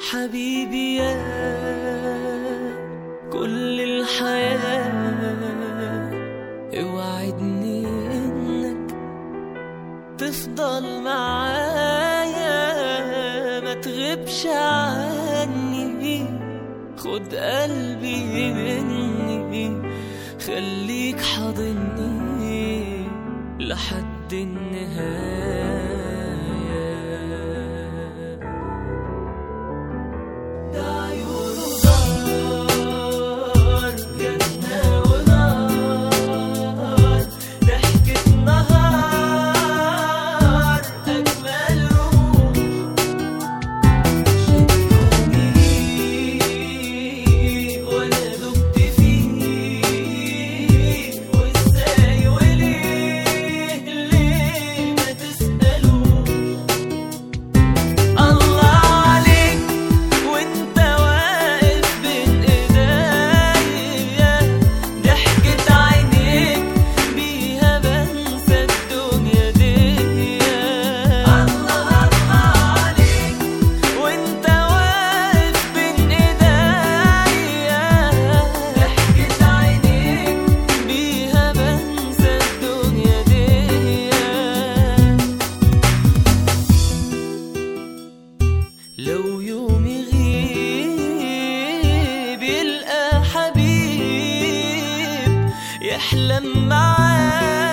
حبيبي يا كل الحياة اوعدني إنك تفضل معايا ما تغيبش عني. خد قلبي مني خليك حاضني لحد النهاية. لو يوم يغيب يلقى حبيب يحلم معاه